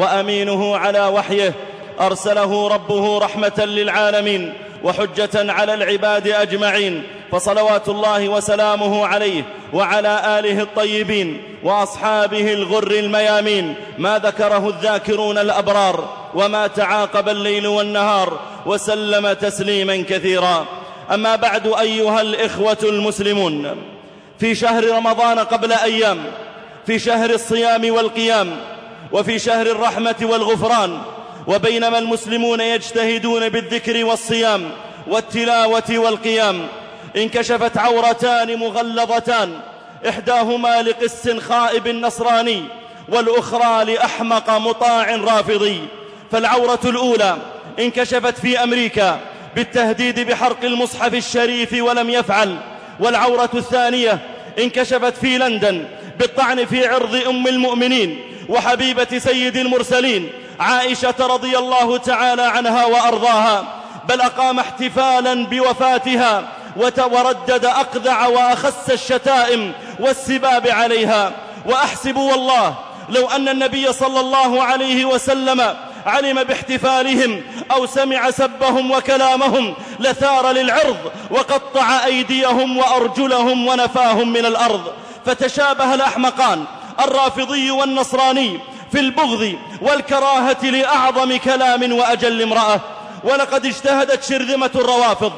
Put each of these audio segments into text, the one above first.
وأمينه على وحيه أرسله ربه رحمة للعالمين وحجة على العباد أجمعين فصلوات الله وسلامه عليه وعلى آله الطيبين وأصحابه الغر الميامين ما ذكره الذاكرون الأبرار وما تعاقب الليل والنهار وسلم تسليما كثيرا. أما بعد أيها الإخوة المسلمون في شهر رمضان قبل أيام في شهر الصيام والقيام وفي شهر الرحمة والغفران وبينما المسلمون يجتهدون بالذكر والصيام والتلاوة والقيام انكشفت عورتان مغلظتان إحداهما لقس خائب نصراني والأخرى لأحمق مطاع رافضي. فالعورة الأولى انكشفت في أمريكا بالتهديد بحرق المصحف الشريف ولم يفعل. والعورة الثانية انكشفت في لندن بالطعن في عرض أم المؤمنين وحبيبة سيد المرسلين عائشة رضي الله تعالى عنها وأرضاها بل أقام احتفالا بوفاتها وردد أقذع وأخس الشتائم والسباب عليها. وأحسب والله لو أن النبي صلى الله عليه وسلم علم باحتفالهم أو سمع سبهم وكلامهم لثار للعرض وقطع أيديهم وأرجلهم ونفاهم من الأرض فتشابه الأحمقان. الرافضي والنصراني في البغض والكراهة لأعظم كلام وأجل امرأة. ولقد اجتهدت شرذمة الروافض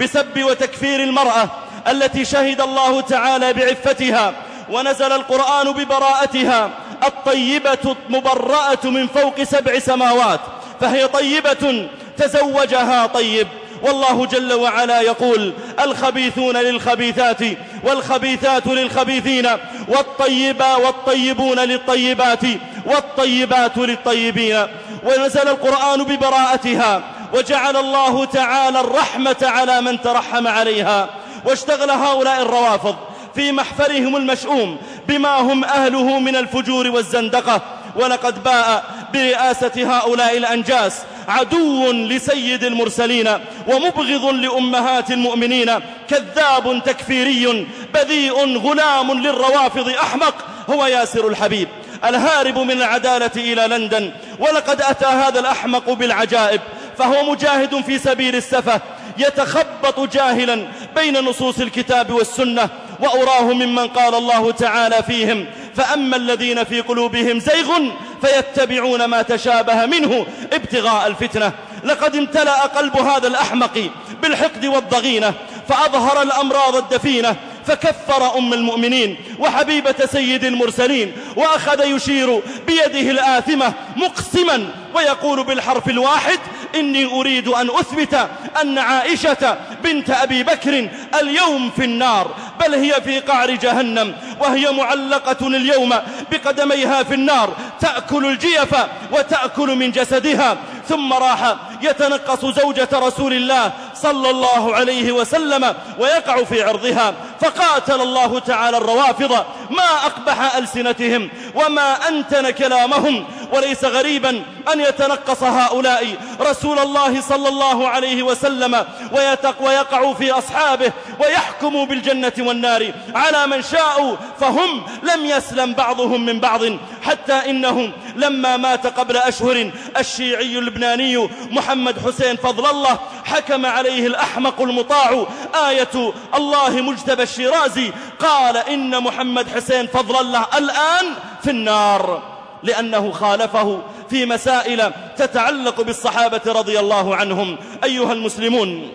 بسب وتكفير المرأة التي شهد الله تعالى بعفتها ونزل القرآن ببراءتها. الطيبة مبرأة من فوق سبع سماوات فهي طيبة تزوجها طيب. والله جل وعلا يقول الخبيثون للخبيثات والخبيثات للخبيثين والطيبا والطيبون للطيبات والطيبات للطيبين. ونزل القرآن ببراءتها وجعل الله تعالى الرحمة على من ترحم عليها. واشتغل هؤلاء الروافض في محفرهم المشؤوم بما هم أهله من الفجور والزندقة. ولقد باء برئاسة هؤلاء الأنجاس عدو لسيد المرسلين ومبغض لأمهات المؤمنين كذاب تكفيري بذيء غلام للروافض أحمق هو ياسر الحبيب. الهارب من العدالة إلى لندن ولقد أتى هذا الأحمق بالعجائب فهو مجاهد في سبيل السفة يتخبط جاهلا بين نصوص الكتاب والسنة وأراه ممن قال الله تعالى فيهم فأما الذين في قلوبهم زيغ فيتبعون ما تشابه منه ابتغاء الفتنة. لقد امتلأ قلب هذا الأحمق بالحقد والضغينة فأظهر الأمراض الدفينة فكفر أم المؤمنين وحبيبة سيد المرسلين وأخذ يشير بيده الآثمة مقسما ويقول بالحرف الواحد إني أريد أن أثبت أن عائشة بنت أبي بكر اليوم في النار بل هي في قعر جهنم وهي معلقة اليوم بقدميها في النار تأكل الجيف وتأكل من جسدها ثم راح يتنقص زوجة رسول الله صلى الله عليه وسلم ويقع في عرضها. فقاتل الله تعالى الروافض ما أقبح ألسنتهم وما أنتن كلامهم وليس غريبا أن يتنقص هؤلاء رسول الله صلى الله عليه وسلم ويتق ويقع في أصحابه ويحكم بالجنة والنار على من شاءوا فهم لم يسلم بعضهم من بعض حتى إنه لما مات قبل أشهر الشيعي اللبناني محمد حسين فضل الله حكم عليه الأحمق المطاع آية الله مجتبى الشيرازي قال إن محمد حسين فضل الله الآن في النار. لأنه خالفه في مسائل تتعلق بالصحابة رضي الله عنهم. أيها المسلمون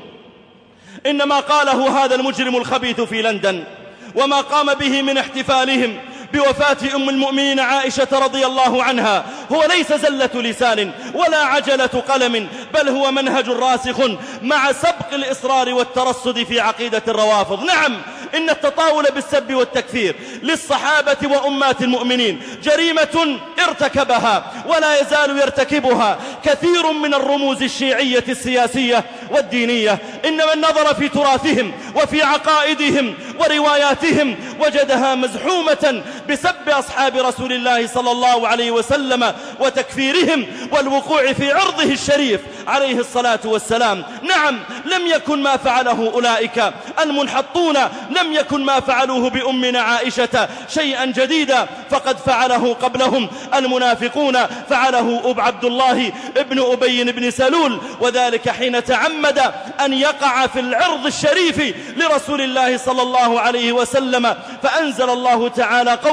إن ما قاله هذا المجرم الخبيث في لندن وما قام به من احتفالهم بوفاة أم المؤمنين عائشة رضي الله عنها. هو ليس زلة لسان ولا عجلة قلم بل هو منهج راسخ مع سبق الإصرار والترصد في عقيدة الروافض. نعم إن التطاول بالسب والتكفير للصحابة وأمات المؤمنين جريمة ارتكبها ولا يزال يرتكبها كثير من الرموز الشيعية السياسية والدينية. إن من نظر في تراثهم وفي عقائدهم ورواياتهم وجدها مزحومة بسب أصحاب رسول الله صلى الله عليه وسلم وتكفيرهم والوقوع في عرضه الشريف عليه الصلاة والسلام. نعم لم يكن ما فعله أولئك المنحطون لم يكن ما فعلوه بأمنا عائشة شيئا جديدا فقد فعله قبلهم المنافقون. فعله أب عبد الله ابن أبي بن سلول وذلك حين تعمد أن يقع في العرض الشريف لرسول الله صلى الله عليه وسلم. فأنزل الله تعالى قوله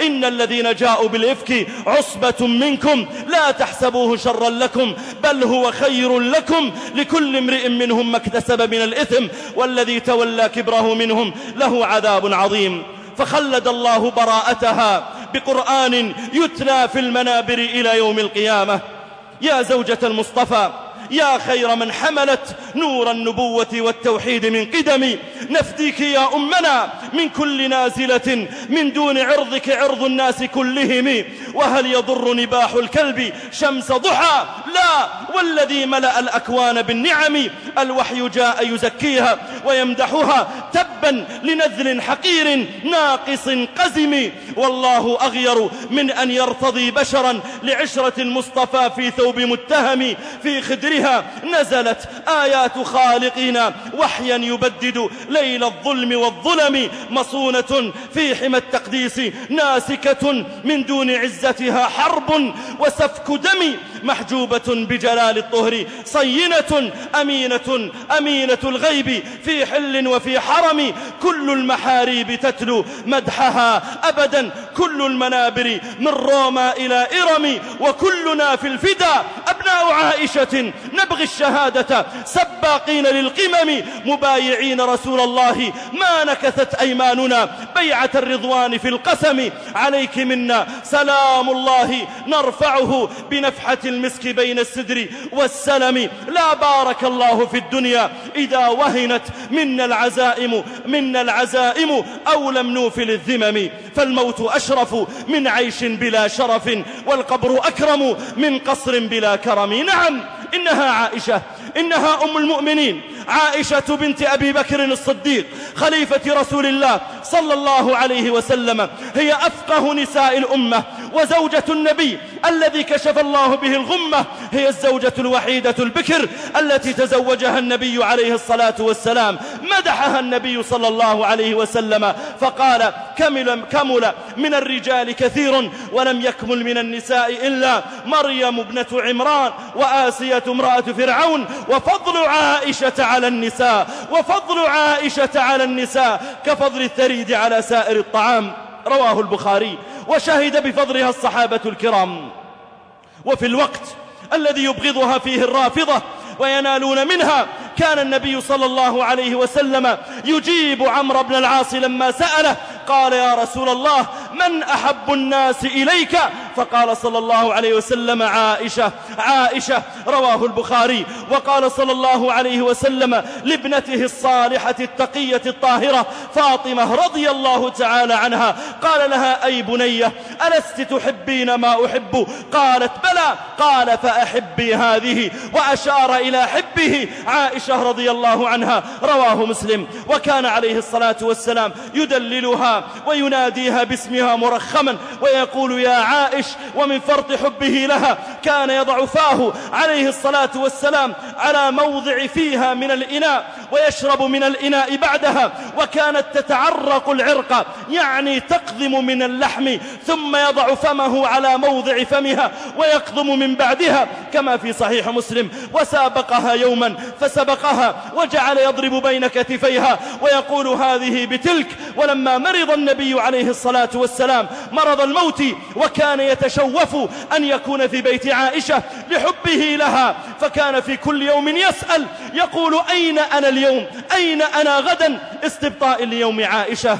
إن الذين جاءوا بالإفك عصبة منكم لا تحسبوه شرا لكم بل هو خير لكم لكل امرئ منهم ما اكتسب من الإثم والذي تولى كبره منهم له عذاب عظيم فخلد الله براءتها بقرآن يتلى في المنابر إلى يوم القيامة. يا زوجة المصطفى يا خير من حملت نور النبوة والتوحيد من قدم. نفديك يا أمنا من كل نازلة من دون عرضك عرض الناس كلهم. وهل يضر نباح الكلب شمس ضحى؟ لا والذي ملأ الأكوان بالنعم. الوحي جاء يزكيها ويمدحها تبا لنذل حقير ناقص قزم. والله أغير من أن يرتضي بشرا لعشرة المصطفى في ثوب متهم في خدرها نزلت آيات خالقنا وحيا يبدد ليل الظلم والظلم مصونة في حمى التقديس ناسكة من دون عزتها حرب وسفك دم محجوبة بجلال الطهر صينة أمينة أمينة الغيب في حل وفي حرم كل المحاريب تتلو مدحها أبدا كل المنابر من روما إلى إرم وكلنا في الفدا أبناء عائشة نبغي الشهادة سباقين للقمم مبايعين رسول الله ما نكثت أيماننا بيعة الرضوان في القسم عليك منا سلام الله نرفعه بنفحة المسك بين السدر والسلم. لا بارك الله في الدنيا إذا وهنت منا العزائم منا العزائم أو لم نوفل الذمم. فالموت أشرف من عيش بلا شرف والقبر أكرم من قصر بلا كرم. نعم إنها عائشة إنها أم المؤمنين. عائشة بنت أبي بكر الصديق خليفة رسول الله صلى الله عليه وسلم هي أفقه نساء الأمة. وزوجة النبي الذي كشف الله به الغمة هي الزوجة الوحيدة البكر التي تزوجها النبي عليه الصلاة والسلام. مدحها النبي صلى الله عليه وسلم فقال كمل, كمل من الرجال كثير ولم يكمل من النساء إلا مريم ابنة عمران وآسية امرأة فرعون وفضل عائشة على النساء وفضل عائشة على النساء كفضل الثريد على سائر الطعام. رواه البخاري وشهد بفضلها الصحابة الكرام. وفي الوقت الذي يبغضها فيه الرافضة وينالون منها كان النبي صلى الله عليه وسلم يجيب عمرو بن العاص لما سأله قال يا رسول الله من أحب الناس إليك؟ فقال صلى الله عليه وسلم عائشة عائشة رواه البخاري. وقال صلى الله عليه وسلم لابنته الصالحة التقية الطاهرة فاطمة رضي الله تعالى عنها. قال لها أي بنية ألست تحبين ما أحب؟ قالت بلى. قال فأحبي هذه وأشار إلى حبه. عائشة رضي الله عنها رواه مسلم. وكان عليه الصلاة والسلام يدللها ويناديها باسمها مرخما ويقول يا عائش ومن فرط حبه لها. كان يضع فاه عليه الصلاة والسلام على موضع فيها من الإناء ويشرب من الإناء بعدها وكانت تتعرق العرق يعني تقضم من اللحم ثم يضع فمه على موضع فمها ويقضم من بعدها كما في صحيح مسلم. وسابقها يوما فسبقها وجعل يضرب بين كتفيها ويقول هذه بتلك. ولما مرض النبي عليه الصلاة والسلام مرض الموت وكان يتشوف أن يكون في بيت عائشة لحبه لها فكان في كل يوم يسأل يقول أين أنا اليوم؟ أين أنا غدا؟ استبطاء ليوم عائشة.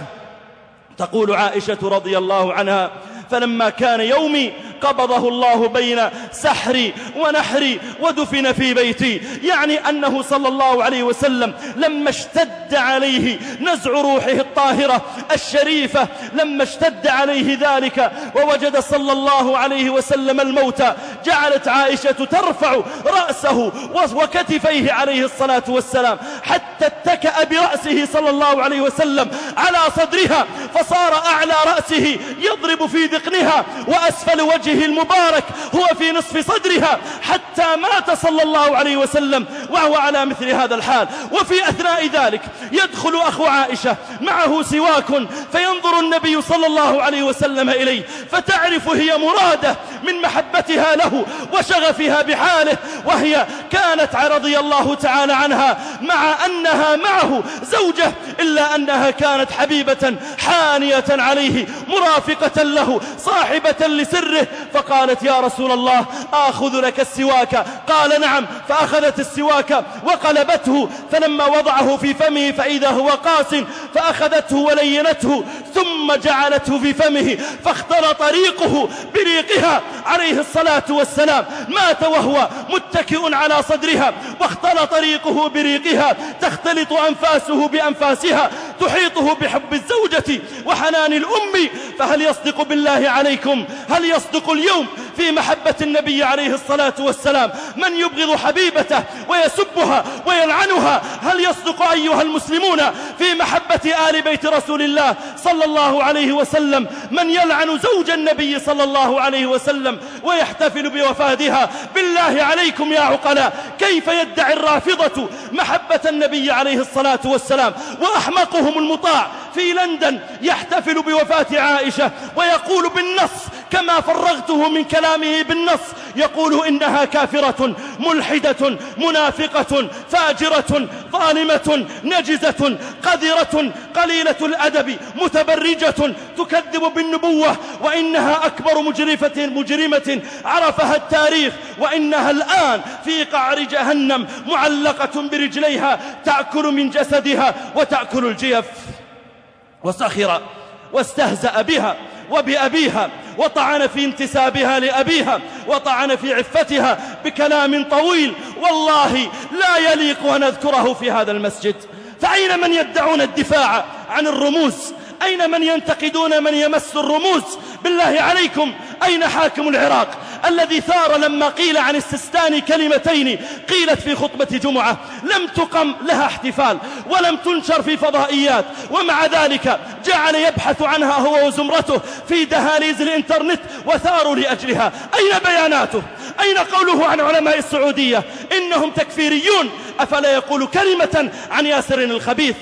تقول عائشة رضي الله عنها فلما كان يومي قبضه الله بين سحري ونحري ودفن في بيتي. يعني أنه صلى الله عليه وسلم لما اشتد عليه نزع روحه الطاهرة الشريفة لما اشتد عليه ذلك ووجد صلى الله عليه وسلم الموت جعلت عائشة ترفع رأسه وكتفيه عليه الصلاة والسلام حتى اتكأ برأسه صلى الله عليه وسلم على صدرها فصار أعلى رأسه يضرب في ذقنها وأسفل وجهه. المبارك هو في نصف صدرها حتى مات صلى الله عليه وسلم وهو على مثل هذا الحال. وفي أثناء ذلك يدخل أخو عائشة معه سواك فينظر النبي صلى الله عليه وسلم إليه فتعرف هي مرادة من محبتها له وشغفها بحاله وهي كانت رضي الله تعالى عنها مع أنها معه زوجة إلا أنها كانت حبيبة حانية عليه مرافقة له صاحبة لسره فقالت يا رسول الله آخذ لك السواك؟ قال نعم فأخذت السواك وقلبته فلما وضعه في فمه فإذا هو قاس فأخذته ولينته ثم جعلته في فمه فاختلط ريقه بريقها عليه الصلاة والسلام. مات وهو متكئ على صدرها واختلط ريقه بريقها تختلط أنفاسه بأنفاسها تحيطه بحب الزوجة وحنان الأم. فهل يصدق بالله عليكم؟ هل يصدق اليوم في محبة النبي عليه الصلاة والسلام. من يبغض حبيبته ويسبها ويلعنها؟ هل يصدق أيها المسلمون في محبة آل بيت رسول الله صلى الله عليه وسلم؟ من يلعن زوج النبي صلى الله عليه وسلم ويحتفل بوفادها؟ بالله عليكم يا عقلاء كيف يدعي الرافضة محبة النبي عليه الصلاة والسلام؟ وأحمقهم المطاع في لندن يحتفل بوفاة عائشة ويقول بالنص كما فرغته من كلامه بالنص يقول إنها كافرة ملحدة منافقة فاجرة ظالمة نجزة قذرة قليلة الأدب متبرجة تكذب بالنبوة وإنها أكبر مجرفة مجرمة عرفها التاريخ وإنها الآن في قعر جهنم معلقة برجليها تأكل من جسدها وتأكل الجيف. وسخر واستهزأ بها وبأبيها وطعن في انتسابها لأبيها وطعن في عفتها بكلام طويل. والله لا يليق أن أذكره في هذا المسجد. فأين من يدعون الدفاع عن الرموز؟ أين من ينتقدون من يمس الرموز؟ بالله عليكم أين حاكم العراق؟ الذي ثار لما قيل عن السستاني كلمتين قيلت في خطبة جمعة لم تقم لها احتفال ولم تنشر في فضائيات ومع ذلك جعل يبحث عنها هو وزمرته في دهاليز الإنترنت وثاروا لأجلها. أين بياناته؟ أين قوله عن علماء السعودية؟ إنهم تكفيريون. أفلا يقول كلمة عن ياسر الخبيث؟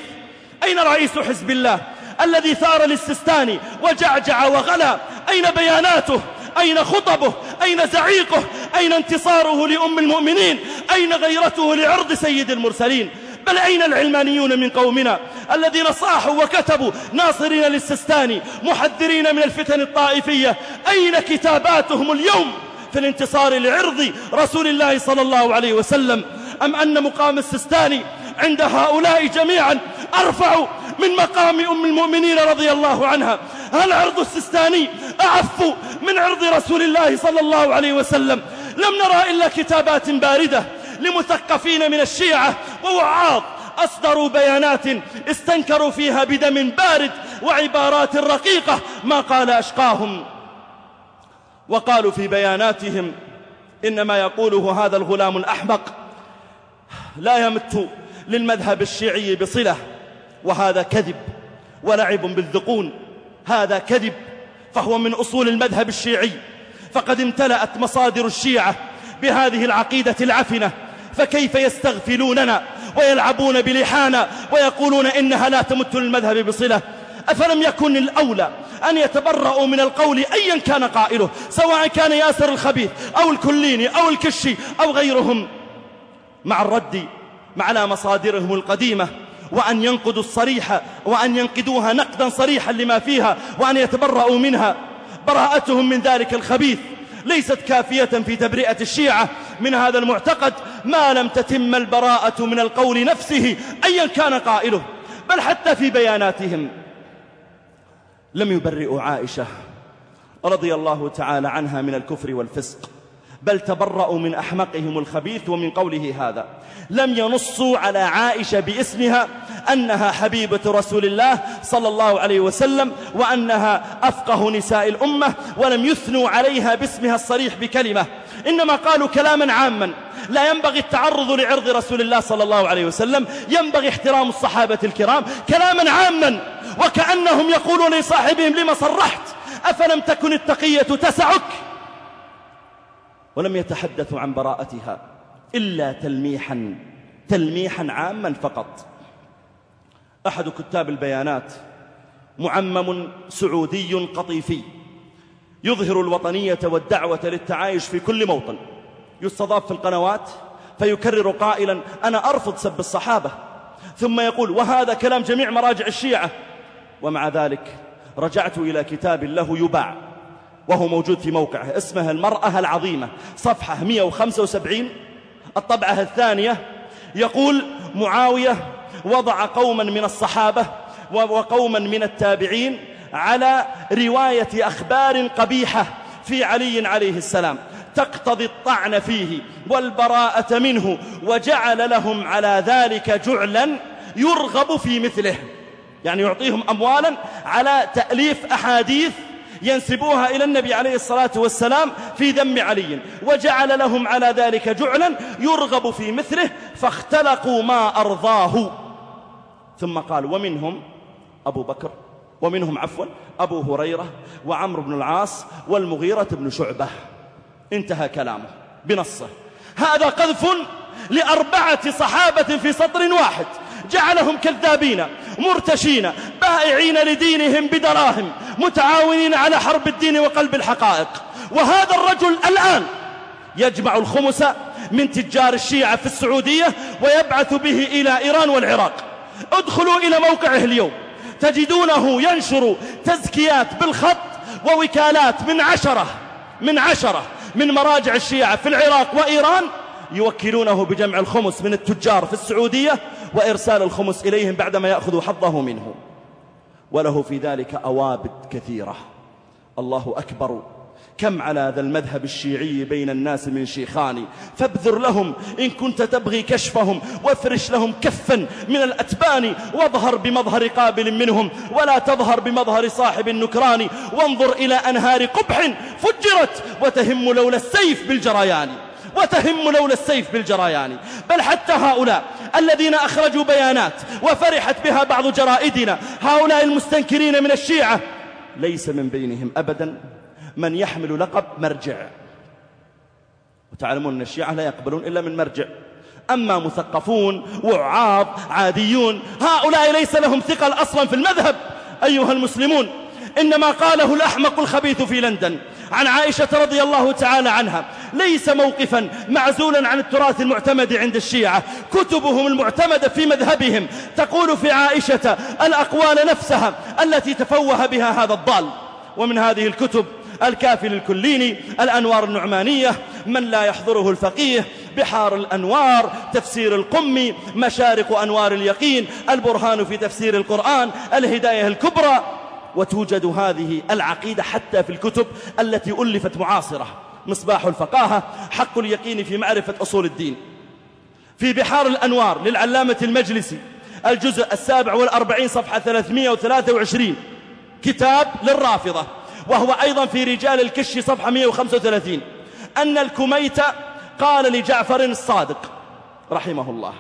أين رئيس حزب الله؟ الذي ثار للسستاني وجعجع وغلا. أين بياناته؟ أين خطبه؟ أين زعيقه؟ أين انتصاره لأم المؤمنين؟ أين غيرته لعرض سيد المرسلين؟ بل أين العلمانيون من قومنا الذين صاحوا وكتبوا ناصرين للسستاني محذرين من الفتن الطائفية؟ أين كتاباتهم اليوم في الانتصار لعرض رسول الله صلى الله عليه وسلم؟ أم أن مقام السستاني عند هؤلاء جميعا أرفع من مقام أم المؤمنين رضي الله عنها. هل عرض السستاني أعف من عرض رسول الله صلى الله عليه وسلم؟ لم نرى إلا كتابات باردة لمثقفين من الشيعة ووعاظ. أصدروا بيانات استنكروا فيها بدم بارد وعبارات رقيقة ما قال أشقاهم. وقالوا في بياناتهم إنما يقوله هذا الغلام الأحمق لا يمت للمذهب الشيعي بصلة. وهذا كذب ولعب بالذقون. هذا كذب فهو من أصول المذهب الشيعي. فقد امتلأت مصادر الشيعة بهذه العقيدة العفنة فكيف يستغفلوننا ويلعبون بلحانا ويقولون إنها لا تمت للمذهب بصلة؟ أفلم يكن الأولى أن يتبرأوا من القول أيا كان قائله سواء كان ياسر الخبيث أو الكليني أو الكشي أو غيرهم. مع الرد على مصادرهم القديمة وأن ينقدوا الصريح وأن ينقدوها نقدا صريحا لما فيها وأن يتبرأوا منها. براءتهم من ذلك الخبيث. ليست كافية في تبرئة الشيعة. من هذا المعتقد ما لم تتم البراءة من القول نفسه أيا كان قائله بل حتى في بياناتهم. لم يبرئوا عائشة رضي الله تعالى عنها من الكفر والفسق. بل تبرأوا من أحمقهم الخبيث ومن قوله هذا. لم ينصوا على عائشة باسمها أنها حبيبة رسول الله صلى الله عليه وسلم وأنها أفقه نساء الأمة ولم يثنوا عليها باسمها الصريح بكلمة. إنما قالوا كلاما عاما. لا ينبغي التعرض لعرض رسول الله صلى الله عليه وسلم. ينبغي احترام الصحابة الكرام كلاما عاما. وكأنهم يقولون لصاحبهم لما صرحت أفلم تكن التقية تسعك؟ ولم يتحدثوا عن براءتها إلا تلميحا تلميحا عاما فقط. أحد كتاب البيانات معمم سعودي قطيفي يظهر الوطنية والدعوة للتعايش في كل موطن. يستضاف في القنوات فيكرر قائلا أنا أرفض سب الصحابة. ثم يقول وهذا كلام جميع مراجع الشيعة. ومع ذلك رجعت إلى كتاب له يباع. وهو موجود في موقعه اسمه المرأة العظيمة صفحة 175 الطبعة الثانية يقول معاوية وضع قوما من الصحابة وقوما من التابعين على رواية أخبار قبيحة في علي عليه السلام. تقتضي الطعن فيه والبراءة منه وجعل لهم على ذلك جعلا يرغب في مثله. يعني يعطيهم أموالا على تأليف أحاديث ينسبوها إلى النبي عليه الصلاة والسلام في ذم علي. وجعل لهم على ذلك جعلا يرغب في مثله فاختلقوا ما أرضاه. ثم قال ومنهم أبو بكر ومنهم عفوا أبو هريرة وعمرو بن العاص والمغيرة بن شعبة. انتهى كلامه بنصه. هذا قذف لأربعة صحابة في سطر واحد. جعلهم كذابين مرتشين بائعين لدينهم بدراهم متعاونين على حرب الدين وقلب الحقائق. وهذا الرجل الآن يجمع الخمس من تجار الشيعة في السعودية ويبعث به إلى إيران والعراق. ادخلوا إلى موقعه اليوم. تجدونه ينشر تزكيات بالخط ووكالات من عشرة من عشرة من مراجع الشيعة في العراق وإيران يوكلونه بجمع الخمس من التجار في السعودية وإرسال الخمس إليهم بعدما يأخذوا حظه منه وله في ذلك أوابد كثيرة. الله أكبر. كم على ذا المذهب الشيعي بين الناس من شيخان. فابذر لهم إن كنت تبغي كشفهم وافرش لهم كفا من الأتبان واظهر بمظهر قابل منهم ولا تظهر بمظهر صاحب النكران. وانظر إلى أنهار قبح فجرت وتهم لولا السيف بالجريان. وتهم لولا السيف بالجريان. بل حتى هؤلاء الذين أخرجوا بيانات وفرحت بها بعض جرائدنا. هؤلاء المستنكرين من الشيعة. ليس من بينهم أبدا. من يحمل لقب مرجع. وتعلمون أن الشيعة لا يقبلون إلا من مرجع. أما مثقفون وعاض عاديون هؤلاء ليس لهم ثقل أصلا في المذهب. أيها المسلمون إنما قاله الأحمق الخبيث في لندن عن عائشة رضي الله تعالى عنها. ليس موقفا معزولا عن التراث المعتمد عند الشيعة. كتبهم المعتمدة في مذهبهم تقول في عائشة الأقوال نفسها التي تفوه بها هذا الضال. ومن هذه الكتب الكافي للكليني الأنوار النعمانية من لا يحضره الفقيه بحار الأنوار تفسير القمي مشارق أنوار اليقين البرهان في تفسير القرآن الهداية الكبرى. وتوجد هذه العقيدة حتى في الكتب التي ألفت معاصرة مصباح الفقاهة حق اليقين في معرفة أصول الدين. في بحار الأنوار للعلامة المجلسي الجزء السابع والأربعين صفحة 323 كتاب للرافضة وهو أيضا في رجال الكش صفحة 135 أن الكميت قال لجعفر الصادق رحمه الله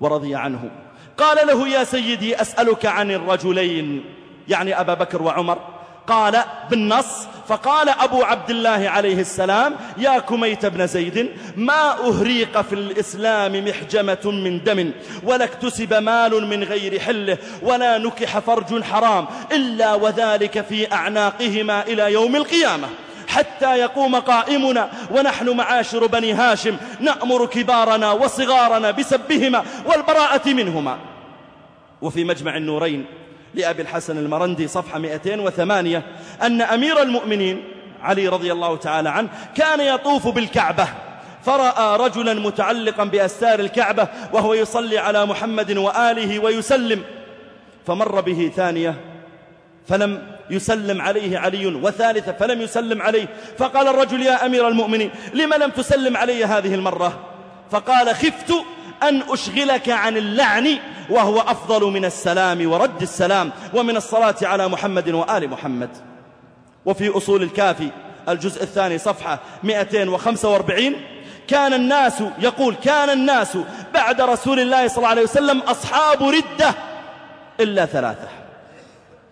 ورضي عنه قال له يا سيدي أسألك عن الرجلين يعني أبا بكر وعمر. قال بالنص فقال أبو عبد الله عليه السلام يا كميت بن زيد ما أهريق في الإسلام محجمة من دم ولا اكتسب مال من غير حله ولا نكح فرج حرام إلا وذلك في أعناقهما إلى يوم القيامة. حتى يقوم قائمنا ونحن معاشر بني هاشم نأمر كبارنا وصغارنا بسبهما والبراءة منهما. وفي مجمع النورين لأبي الحسن المرندي صفحة 208 أن أمير المؤمنين علي رضي الله تعالى عنه كان يطوف بالكعبة فرأى رجلا متعلقا بأستار الكعبة وهو يصلي على محمد وآله ويسلم فمر به ثانية فلم يسلم عليه علي وثالثة فلم يسلم عليه فقال الرجل يا أمير المؤمنين لم لم تسلم علي هذه المرة؟ فقال خفت أن أشغلك عن اللعن وهو أفضل من السلام ورد السلام ومن الصلاة على محمد وآل محمد. وفي أصول الكافي الجزء الثاني صفحة 245 كان الناس يقول كان الناس بعد رسول الله صلى الله عليه وسلم أصحاب ردة إلا ثلاثة.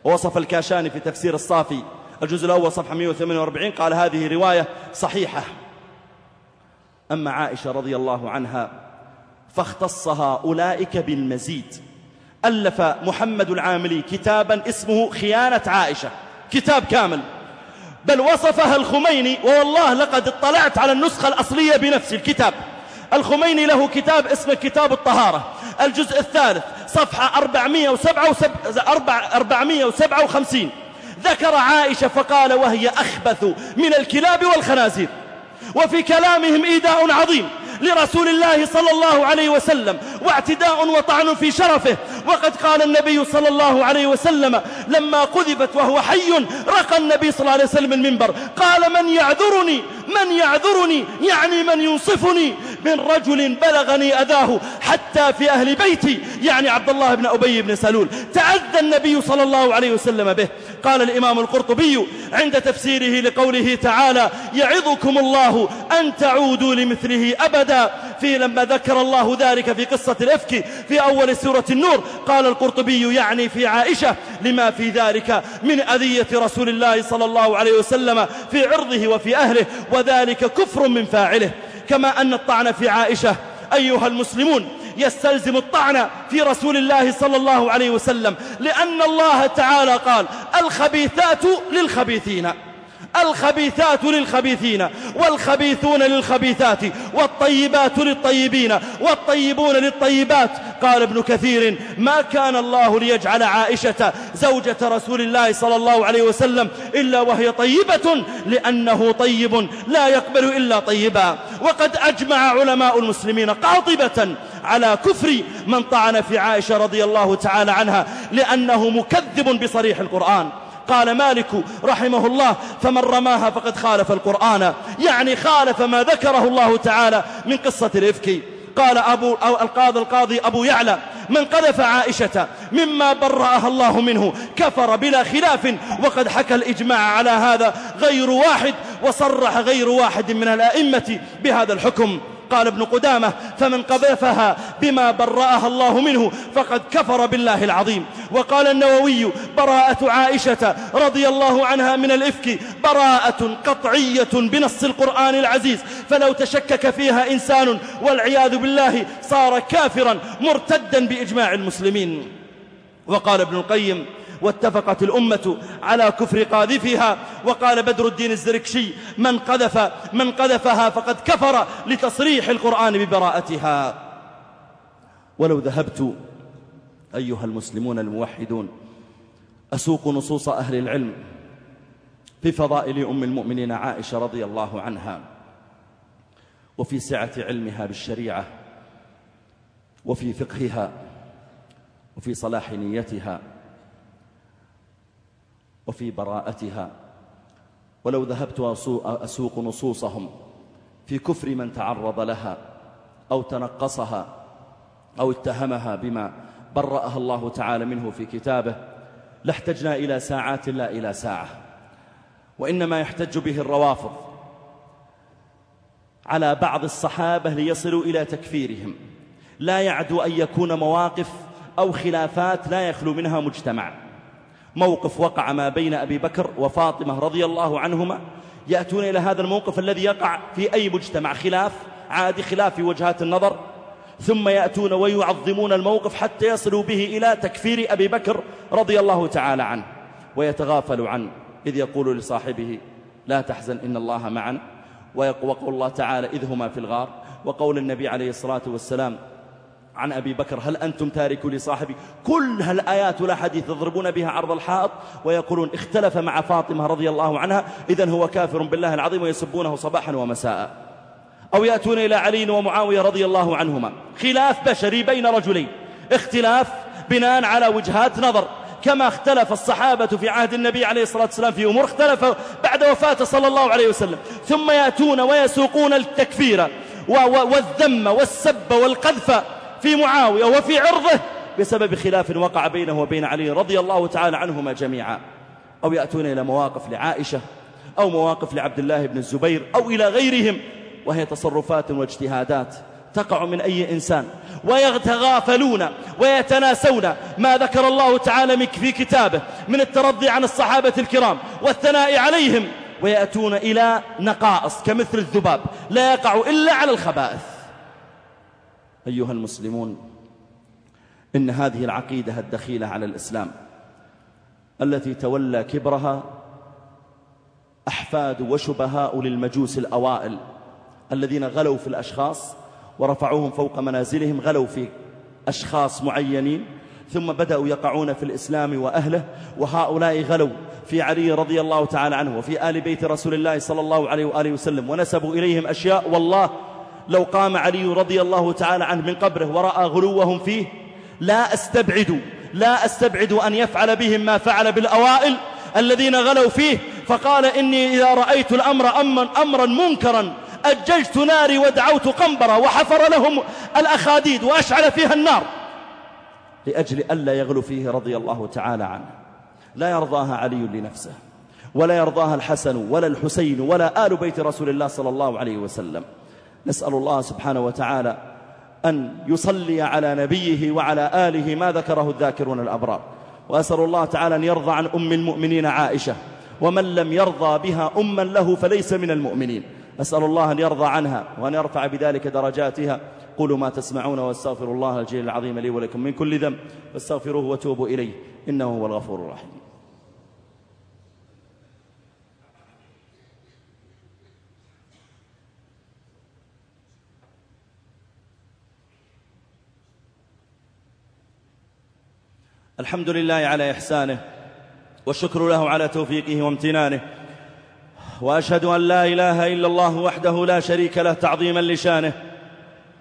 ووصف الكاشاني في تفسير الصافي الجزء الأول صفحة 148 قال هذه رواية صحيحة. أما عائشة رضي الله عنها فاختصها أولئك بالمزيد. ألف محمد العاملي كتابا اسمه خيانة عائشة. كتاب كامل. بل وصفها الخميني ووالله لقد اطلعت على النسخة الأصلية بنفس الكتاب. الخميني له كتاب اسمه كتاب الطهارة. الجزء الثالث صفحة 457 ذكر عائشة فقال وهي أخبث من الكلاب والخنازير. وفي كلامهم إيداء عظيم. لرسول الله صلى الله عليه وسلم واعتداء وطعن في شرفه. وقد قال النبي صلى الله عليه وسلم لما قذفت وهو حي رقى النبي صلى الله عليه وسلم المنبر. قال من يعذرني؟ من يعذرني؟ يعني من ينصفني؟ من رجل بلغني أذاه حتى في أهل بيتي يعني عبد الله بن أبي بن سلول. تعذى النبي صلى الله عليه وسلم به. قال الإمام القرطبي عند تفسيره لقوله تعالى يعظكم الله أن تعودوا لمثله أبدا. في لما ذكر الله ذلك في قصة الإفك في أول سورة النور قال القرطبي يعني في عائشة لما في ذلك من أذية رسول الله صلى الله عليه وسلم في عرضه وفي أهله وذلك كفر من فاعله. كما أن الطعن في عائشة أيها المسلمون يستلزم الطعن في رسول الله صلى الله عليه وسلم. لأن الله تعالى قال الخبيثات للخبيثين. الخبيثات للخبيثين والخبيثون للخبيثات والطيبات للطيبين والطيبون للطيبات. قال ابن كثير ما كان الله ليجعل عائشة زوجة رسول الله صلى الله عليه وسلم إلا وهي طيبة لأنه طيب لا يقبل إلا طيبا. وقد أجمع علماء المسلمين قاطبة على كفر من طعن في عائشة رضي الله تعالى عنها لأنه مكذب بصريح القرآن. قال مالك رحمه الله فمن رماها فقد خالف القرآن. يعني خالف ما ذكره الله تعالى من قصة الإفك. قال أبو أو القاضي القاضي أبو يعلى من قذف عائشة مما برأها الله منه كفر بلا خلاف وقد حكى الإجماع على هذا غير واحد وصرح غير واحد من الأئمة بهذا الحكم. قال ابن قدامة فمن قذفها بما برأها الله منه فقد كفر بالله العظيم. وقال النووي براءة عائشة رضي الله عنها من الإفك براءة قطعية بنص القرآن العزيز. فلو تشكك فيها إنسان والعياذ بالله صار كافرا مرتدا بإجماع المسلمين. وقال ابن القيم واتفقت الأمة على كفر قاذفها وقال بدر الدين الزركشي من قذف من قذفها فقد كفر لتصريح القرآن ببراءتها. ولو ذهبت أيها المسلمون الموحدون أسوق نصوص أهل العلم في فضائل أم المؤمنين عائشة رضي الله عنها وفي سعة علمها بالشريعة وفي فقهها وفي صلاح نيتها وفي براءتها. ولو ذهبت أسوق نصوصهم في كفر من تعرض لها أو تنقصها أو اتهمها بما برأها الله تعالى منه في كتابه لاحتجنا إلى ساعات لا إلى ساعة. وإنما يحتج به الروافض على بعض الصحابة ليصلوا إلى تكفيرهم. لا يعدو أن يكون مواقف أو خلافات لا يخلو منها مجتمع. موقف وقع ما بين أبي بكر وفاطمة رضي الله عنهما. يأتون إلى هذا الموقف الذي يقع في أي مجتمع؟ خلاف عادي خلاف في وجهات النظر. ثم يأتون ويعظمون الموقف حتى يصلوا به إلى تكفير أبي بكر رضي الله تعالى عنه. ويتغافل عنه إذ يقول لصاحبه لا تحزن إن الله معنا. ويقول الله تعالى إذ هما في الغار. وقول النبي عليه الصلاة والسلام عن أبي بكر هل أنتم تاركوا لصاحبي؟ كل هالآيات والأحاديث يضربون بها عرض الحائط ويقولون اختلف مع فاطمة رضي الله عنها إذن هو كافر بالله العظيم ويسبونه صباحا ومساء. أو يأتون إلى علي ومعاوية رضي الله عنهما. خلاف بشري بين رجلين. اختلاف بناء على وجهات نظر. كما اختلف الصحابة في عهد النبي عليه الصلاة والسلام في أمور اختلف بعد وفاته صلى الله عليه وسلم. ثم يأتون ويسوقون التكفير والذم والسب والقذف. في معاوية وفي عرضه بسبب خلاف وقع بينه وبين علي رضي الله تعالى عنهما جميعا. أو يأتون إلى مواقف لعائشة أو مواقف لعبد الله بن الزبير أو إلى غيرهم وهي تصرفات واجتهادات تقع من أي إنسان. ويتغافلون ويتناسون ما ذكر الله تعالى في كتابه من الترضي عن الصحابة الكرام والثناء عليهم. ويأتون إلى نقائص كمثل الذباب لا يقع إلا على الخبائث. أيها المسلمون إن هذه العقيدة الدخيلة على الإسلام التي تولى كبرها أحفاد وشبهاء للمجوس الأوائل الذين غلوا في الأشخاص ورفعوهم فوق منازلهم غلوا في أشخاص معينين ثم بدأوا يقعون في الإسلام وأهله وهؤلاء غلوا في علي رضي الله تعالى عنه وفي آل بيت رسول الله صلى الله عليه وآله وسلم ونسبوا إليهم أشياء والله لو قام علي رضي الله تعالى عنه من قبره ورأى غلوهم فيه لا أستبعد لا أستبعد أن يفعل بهم ما فعل بالأوائل الذين غلوا فيه. فقال إني إذا رأيت الأمر أمرا, أمرا منكرا أججت ناري ودعوت قنبرة وحفر لهم الأخاديد وأشعل فيها النار. لأجل ألا يغلو فيه رضي الله تعالى عنه. لا يرضاها علي لنفسه ولا يرضاها الحسن ولا الحسين ولا آل بيت رسول الله صلى الله عليه وسلم. نسأل الله سبحانه وتعالى أن يصلي على نبيه وعلى آله ما ذكره الذاكرون الأبرار. وأسأل الله تعالى أن يرضى عن أم المؤمنين عائشة ومن لم يرضى بها أما له فليس من المؤمنين. أسأل الله أن يرضى عنها وأن يرفع بذلك درجاتها. قولوا ما تسمعون واستغفر الله الجليل العظيم لي ولكم من كل ذنب فاستغفروه وتوبوا إليه إنه هو الغفور الرحيم. الحمد لله على إحسانه والشكر له على توفيقه وامتنانه وأشهد أن لا إله إلا الله وحده لا شريك له تعظيما لشانه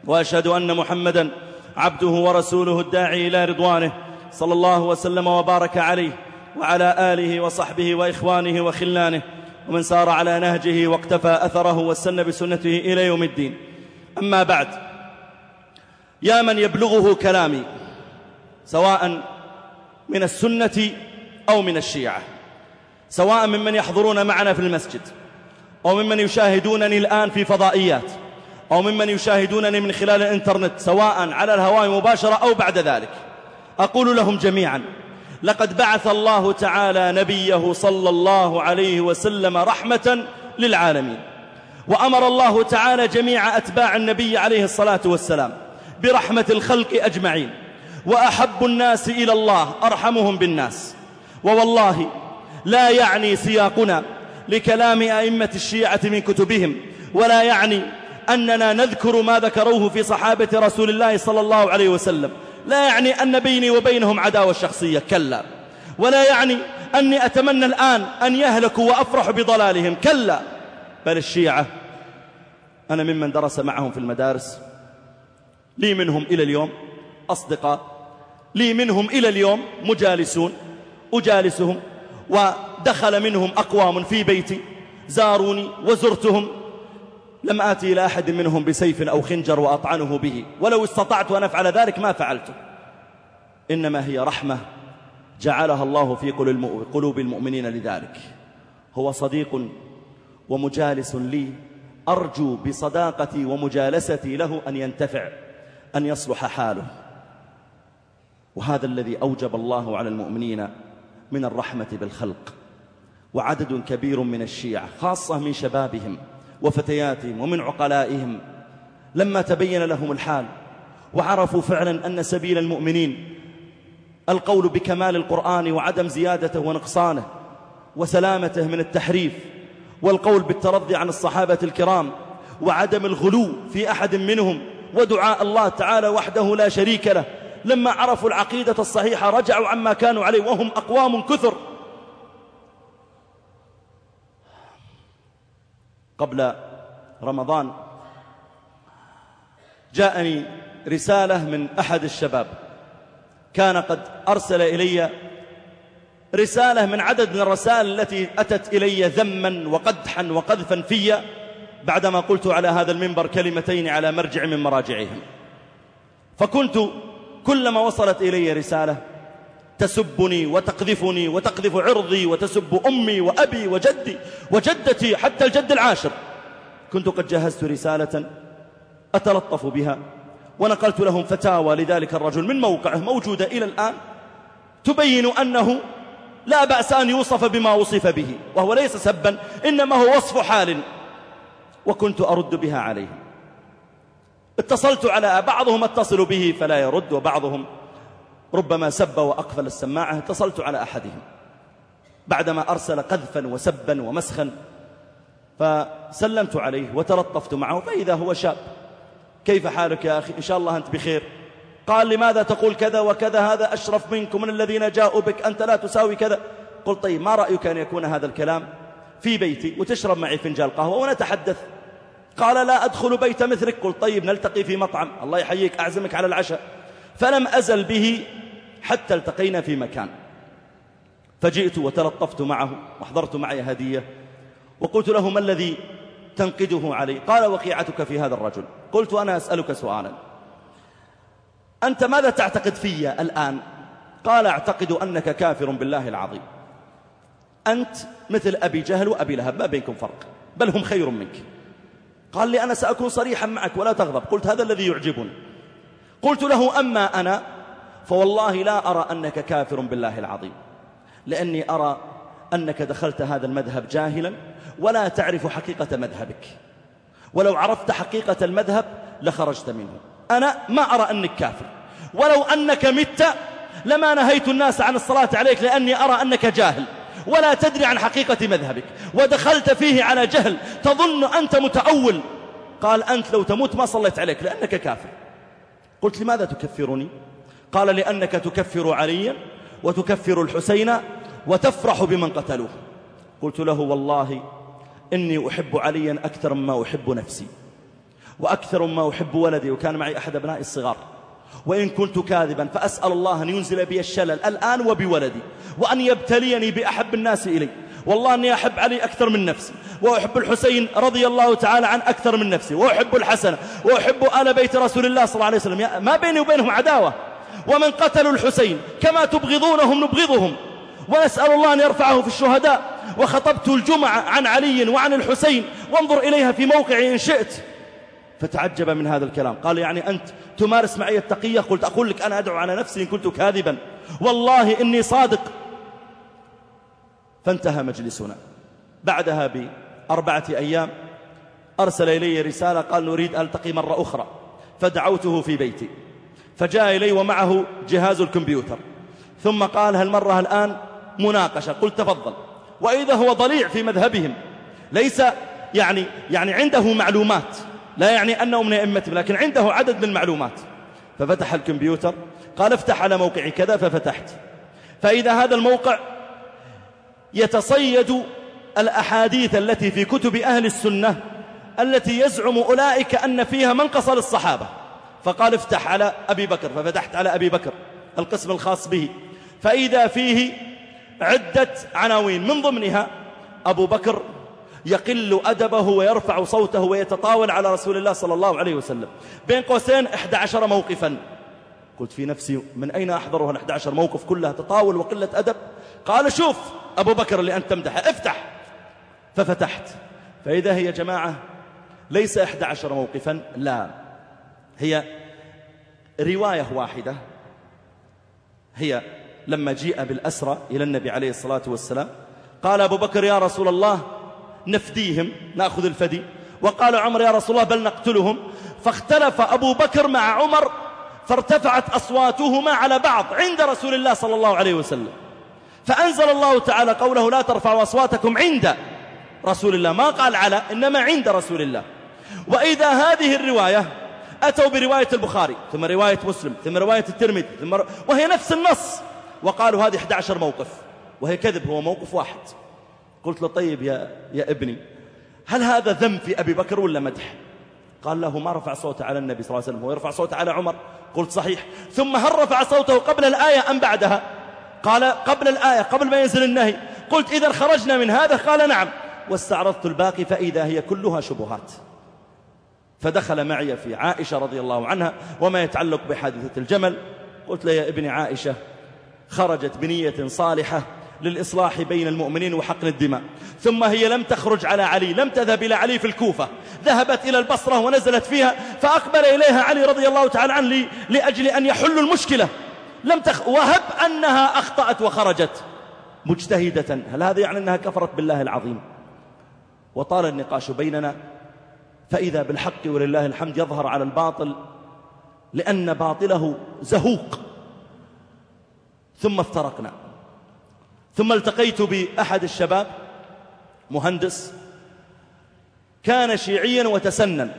وأشهد أن محمدا عبده ورسوله الداعي إلى رضوانه صلى الله وسلم وبارك عليه وعلى آله وصحبه وإخوانه وخلانه ومن سار على نهجه واقتفى أثره واستنى بسنته إلى يوم الدين. أما بعد يا من يبلغه كلامي سواء من السنة أو من الشيعة سواء ممن يحضرون معنا في المسجد أو ممن يشاهدونني الآن في فضائيات أو ممن يشاهدونني من خلال الإنترنت سواء على الهواء مباشرة أو بعد ذلك. أقول لهم جميعا لقد بعث الله تعالى نبيه صلى الله عليه وسلم رحمة للعالمين وأمر الله تعالى جميع أتباع النبي عليه الصلاة والسلام برحمة الخلق أجمعين. وأحب الناس إلى الله أرحمهم بالناس. ووالله لا يعني سياقنا لكلام أئمة الشيعة من كتبهم ولا يعني أننا نذكر ما ذكروه في صحابة رسول الله صلى الله عليه وسلم. لا يعني أن بيني وبينهم عداوة شخصية كلا. ولا يعني أني أتمنى الآن أن يهلكوا وأفرح بضلالهم كلا. بل الشيعة أنا ممن درس معهم في المدارس لي منهم إلى اليوم أصدقاء لي منهم إلى اليوم مجالسون أجالسهم ودخل منهم أقوام في بيتي زاروني وزرتهم. لم آتي إلى أحد منهم بسيف أو خنجر وأطعنه به. ولو استطعت أن أفعل ذلك ما فعلته إنما هي رحمة جعلها الله في قلوب المؤمنين لذلك. هو صديق ومجالس لي. أرجو بصداقتي ومجالستي له أن ينتفع أن يصلح حاله. وهذا الذي أوجب الله على المؤمنين من الرحمة بالخلق. وعدد كبير من الشيعة خاصة من شبابهم وفتياتهم ومن عقلائهم لما تبين لهم الحال وعرفوا فعلا أن سبيل المؤمنين القول بكمال القرآن وعدم زيادته ونقصانه وسلامته من التحريف والقول بالترضي عن الصحابة الكرام وعدم الغلو في أحد منهم ودعاء الله تعالى وحده لا شريك له لما عرفوا العقيدة الصحيحة رجعوا عما كانوا عليه وهم أقوام كثر. قبل رمضان جاءني رسالة من أحد الشباب. كان قد أرسل إلي رسالة من عدد من الرسائل التي أتت إلي ذما وقدحا وقذفا في بعدما قلت على هذا المنبر كلمتين على مرجع من مراجعهم. فكنت كلما وصلت إلي رسالة تسبني وتقذفني وتقذف عرضي وتسب أمي وأبي وجدي وجدتي حتى الجد العاشر. كنت قد جهزت رسالة أتلطف بها ونقلت لهم فتاوى لذلك الرجل من موقعه موجودة إلى الآن تبين أنه لا بأس أن يوصف بما وصف به وهو ليس سبا إنما هو وصف حال وكنت أرد بها عليه. اتصلت على بعضهم اتصل به فلا يرد وبعضهم ربما سب وأقفل السماعة اتصلت على أحدهم بعدما أرسل قذفا وسبا ومسخا فسلمت عليه وتلطفت معه فإذا هو شاب كيف حالك يا أخي؟ إن شاء الله أنت بخير. قال لماذا تقول كذا وكذا؟ هذا أشرف منكم من الذين جاءوا بك أنت لا تساوي كذا. قلت طيب ما رأيك أن يكون هذا الكلام في بيتي وتشرب معي فنجان قهوة ونتحدث؟ قال لا أدخل بيت مثلك. قلت طيب نلتقي في مطعم. الله يحييك أعزمك على العشاء. فلم أزل به حتى التقينا في مكان. فجئت وتلطفت معه وحضرت معي هدية. وقلت له ما الذي تنقده علي؟ قال وقيعتك في هذا الرجل. قلت أنا أسألك سؤالا. أنت ماذا تعتقد في الآن؟ قال أعتقد أنك كافر بالله العظيم. أنت مثل أبي جهل وأبي لهب ما بينكم فرق؟ بل هم خير منك. قال لي أنا سأكون صريحا معك ولا تغضب. قلت هذا الذي يعجبني. قلت له أما أنا فوالله لا أرى أنك كافر بالله العظيم. لأني أرى أنك دخلت هذا المذهب جاهلا ولا تعرف حقيقة مذهبك. ولو عرفت حقيقة المذهب لخرجت منه. أنا ما أرى أنك كافر. ولو أنك مت لما نهيت الناس عن الصلاة عليك لأني أرى أنك جاهل. ولا تدري عن حقيقة مذهبك. ودخلت فيه على جهل. تظن أنت متأول. قال أنت لو تموت ما صليت عليك لأنك كافر. قلت لماذا تكفرني؟ قال لأنك تكفر عليا وتكفر الحسين وتفرح بمن قتلوه. قلت له والله إني أحب عليا أكثر مما أحب نفسي. وأكثر مما أحب ولدي. وكان معي أحد أبنائي الصغار. وإن كنت كاذبا فأسأل الله أن ينزل بي الشلل الآن وبولدي وأن يبتليني بأحب الناس إلي. والله أني أحب علي أكثر من نفسي وأحب الحسين رضي الله تعالى عن أكثر من نفسي وأحب الحسن وأحب آل بيت رسول الله صلى الله عليه وسلم. ما بيني وبينهم عداوة. ومن قتلوا الحسين كما تبغضونهم نبغضهم. ونسأل الله أن يرفعه في الشهداء. وخطبت الجمعة عن علي وعن الحسين وانظر إليها في موقعي إن شئت. فتعجب من هذا الكلام. قال يعني أنت تمارس معي التقية؟ قلت أقول لك أنا أدعو على نفسي إن كنت كاذبا. والله إني صادق. فانتهى مجلسنا. بعدها بأربعة أيام أرسل إلي رسالة قال نريد أن ألتقي مرة أخرى. فدعوته في بيتي. فجاء إلي ومعه جهاز الكمبيوتر. ثم قال هالمرة الآن؟ مناقشة. قلت تفضل. وإذا هو ضليع في مذهبهم. ليس يعني, يعني عنده معلومات. لا يعني أنه من أئمتهم لكن عنده عدد من المعلومات. ففتح الكمبيوتر قال افتح على موقع كذا ففتحت. فإذا هذا الموقع يتصيد الأحاديث التي في كتب أهل السنة التي يزعم أولئك أن فيها منقص للصحابة. فقال افتح على أبي بكر ففتحت على أبي بكر القسم الخاص به. فإذا فيه عدة عناوين من ضمنها أبو بكر يقل أدبه ويرفع صوته ويتطاول على رسول الله صلى الله عليه وسلم. بين قوسين 11 موقفا. قلت في نفسي من أين أحضرها ال 11 موقف كلها تطاول وقلة أدب؟ قال شوف أبو بكر اللي أنت تمدحه افتح. ففتحت. فإذا هي جماعة ليس 11 موقفا لا. هي رواية واحدة. هي لما جيء بالأسرى إلى النبي عليه الصلاة والسلام قال أبو بكر يا رسول الله نفديهم نأخذ الفدي. وقال عمر يا رسول الله بل نقتلهم. فاختلف أبو بكر مع عمر فارتفعت أصواتهما على بعض عند رسول الله صلى الله عليه وسلم. فأنزل الله تعالى قوله لا ترفعوا أصواتكم عند رسول الله. ما قال على إنما عند رسول الله. وإذا هذه الرواية أتوا برواية البخاري ثم رواية مسلم ثم رواية الترمذي ثم. وهي نفس النص. وقالوا هذه 11 موقف وهي كذب هو موقف واحد. قلت له طيب يا, يا ابني هل هذا ذنب في أبي بكر ولا مدح؟ قال له ما رفع صوته على النبي صلى الله عليه وسلم هو يرفع صوته على عمر. قلت صحيح. ثم هل رفع صوته قبل الآية أم بعدها؟ قال قبل الآية قبل ما ينزل النهي. قلت إذا خرجنا من هذا؟ قال نعم. واستعرضت الباقي فإذا هي كلها شبهات. فدخل معي في عائشة رضي الله عنها وما يتعلق بحادثة الجمل. قلت له يا ابن عائشة خرجت بنية صالحة للإصلاح بين المؤمنين وحقن الدماء. ثم هي لم تخرج على علي لم تذهب إلى علي في الكوفة. ذهبت إلى البصرة ونزلت فيها فأقبل إليها علي رضي الله تعالى عنه لأجل أن يحلوا المشكلة. لم تخ... وهب أنها أخطأت وخرجت. مجتهدة. هل هذا يعني أنها كفرت بالله العظيم؟ وطال النقاش بيننا فإذا بالحق ولله الحمد يظهر على الباطل لأن باطله زهوق. ثم افترقنا. ثم التقيت بأحد الشباب مهندس كان شيعيا وتسنن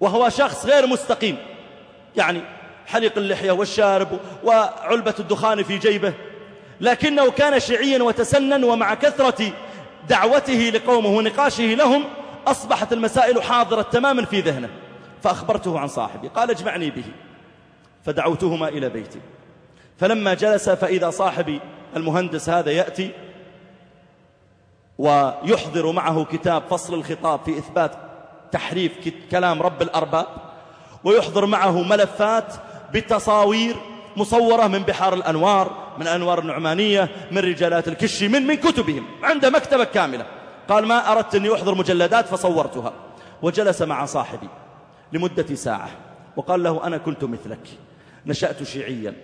وهو شخص غير مستقيم يعني حلق اللحية والشارب وعلبة الدخان في جيبه لكنه كان شيعيا وتسنن ومع كثرة دعوته لقومه ونقاشه لهم أصبحت المسائل حاضرة تماما في ذهنه فأخبرته عن صاحبي قال اجمعني به. فدعوتهما إلى بيتي. فلما جلس فإذا صاحبي المهندس هذا يأتي ويحضر معه كتاب فصل الخطاب في إثبات تحريف كلام رب الأرباب ويحضر معه ملفات بتصاوير مصورة من بحار الأنوار من أنوار النعمانية من رجالات الكشي من من كتبهم عنده مكتبة كاملة. قال ما أردت أني أحضر مجلدات فصورتها. وجلس مع صاحبي لمدة ساعة وقال له أنا كنت مثلك نشأت شيعيا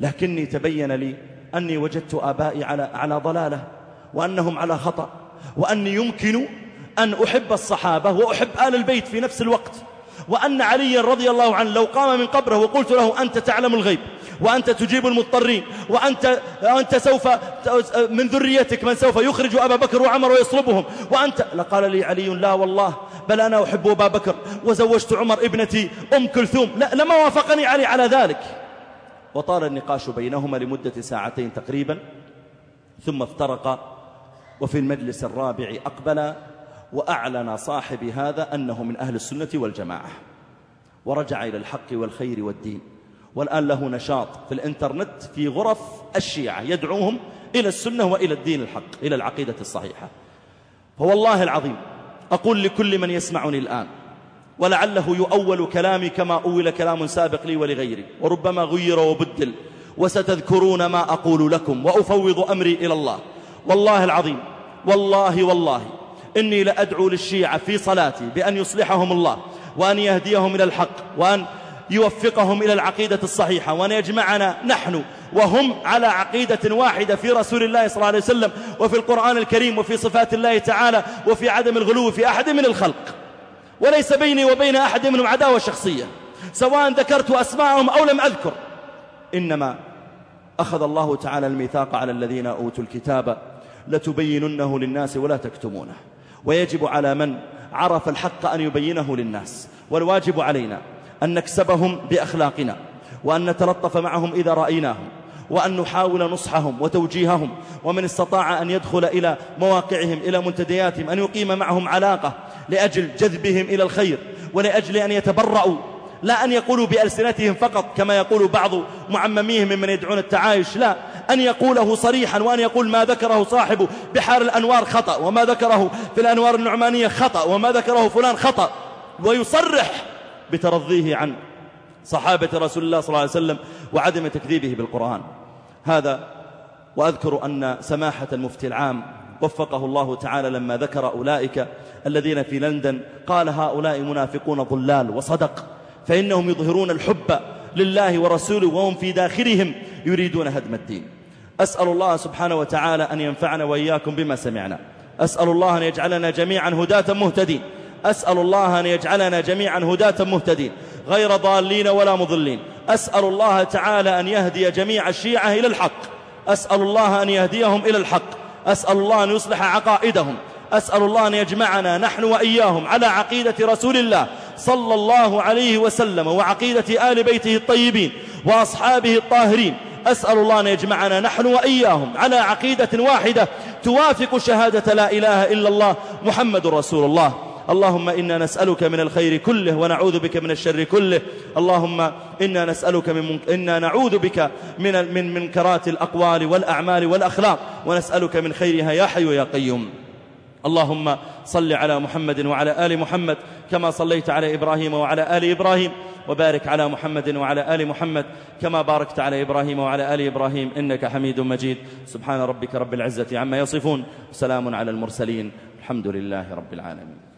لكني تبين لي أني وجدت آبائي على, على ضلالة وأنهم على خطأ وأني يمكن أن أحب الصحابة وأحب آل البيت في نفس الوقت. وأن علي رضي الله عنه لو قام من قبره وقلت له أنت تعلم الغيب وأنت تجيب المضطرين وأنت أنت سوف من ذريتك من سوف يخرج أبا بكر وعمر ويصلبهم وأنت لقال لي علي لا والله بل أنا أحب أبا بكر وزوجت عمر ابنتي أم كلثوم. لا لما وافقني علي على ذلك. وطال النقاش بينهما لمدة ساعتين تقريبا ثم افترقا وفي المجلس الرابع أقبل وأعلن صاحب هذا أنه من أهل السنة والجماعة. ورجع إلى الحق والخير والدين. والآن له نشاط في الإنترنت في غرف الشيعة يدعوهم إلى السنة وإلى الدين الحق إلى العقيدة الصحيحة. فوالله العظيم أقول لكل من يسمعني الآن ولعله يؤول كلامي كما أول كلام سابق لي ولغيري. وربما غير وبدل. وستذكرون ما أقول لكم وأفوض أمري إلى الله. والله العظيم. والله والله. إني لأدعو للشيعة في صلاتي بأن يصلحهم الله وأن يهديهم إلى الحق وأن يوفقهم إلى العقيدة الصحيحة وأن يجمعنا نحن وهم على عقيدة واحدة في رسول الله صلى الله عليه وسلم وفي القرآن الكريم وفي صفات الله تعالى وفي عدم الغلو في أحد من الخلق. وليس بيني وبين أحد منهم عداوة شخصية. سواء ذكرت أسماءهم أو لم أذكر. إنما أخذ الله تعالى الميثاق على الذين أوتوا الكتاب لتبيننه للناس ولا تكتمونه. ويجب على من عرف الحق أن يبينه للناس. والواجب علينا أن نكسبهم بأخلاقنا وأن نتلطف معهم إذا رأيناهم. وأن نحاول نصحهم وتوجيههم ومن استطاع أن يدخل إلى مواقعهم إلى منتدياتهم أن يقيم معهم علاقة لأجل جذبهم إلى الخير ولأجل أن يتبرأوا لا أن يقولوا بألسنتهم فقط كما يقول بعض معمميهم ممن يدعون التعايش لا أن يقوله صريحا وأن يقول ما ذكره صاحب بحار الأنوار خطأ وما ذكره في الأنوار النعمانية خطأ وما ذكره فلان خطأ ويصرح بترضيه عن صحابة رسول الله صلى الله عليه وسلم وعدم تكذيبه بالقرآن. هذا وأذكر أن سماحة المفتي العام وفقه الله تعالى لما ذكر أولئك الذين في لندن قال هؤلاء منافقون ضلال وصدق فإنهم يظهرون الحب لله ورسوله وهم في داخلهم يريدون هدم الدين. أسأل الله سبحانه وتعالى أن ينفعنا وإياكم بما سمعنا. أسأل الله أن يجعلنا جميعا هداة مهتدين. أسأل الله أن يجعلنا جميعا هداة مهتدين. غير ضالين ولا مضلين. أسأل الله تعالى أن يهدي جميع الشيعة إلى الحق. أسأل الله أن يهديهم إلى الحق. أسأل الله أن يصلح عقائدهم. أسأل الله أن يجمعنا نحن وإياهم على عقيدة رسول الله صلى الله عليه وسلم وعقيدة آل بيته الطيبين وأصحابه الطاهرين. أسأل الله أن يجمعنا نحن وإياهم على عقيدة واحدة توافق شهادة لا إله إلا الله محمد رسول الله. اللهم إنا نسألك من الخير كله ونعوذ بك من الشر كله. اللهم إنا نسألك من منك... إنا نعوذ بك من من منكرات الأقوال والأعمال والأخلاق. ونسألك من خيرها يا حي يا قيوم. اللهم صل على محمد وعلى آل محمد كما صليت على إبراهيم وعلى آل إبراهيم. وبارك على محمد وعلى آل محمد كما باركت على إبراهيم وعلى آل إبراهيم. إنك حميد مجيد. سبحان ربك رب العزة عما يصفون. سلام على المرسلين. الحمد لله رب العالمين.